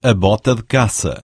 a bota de caça.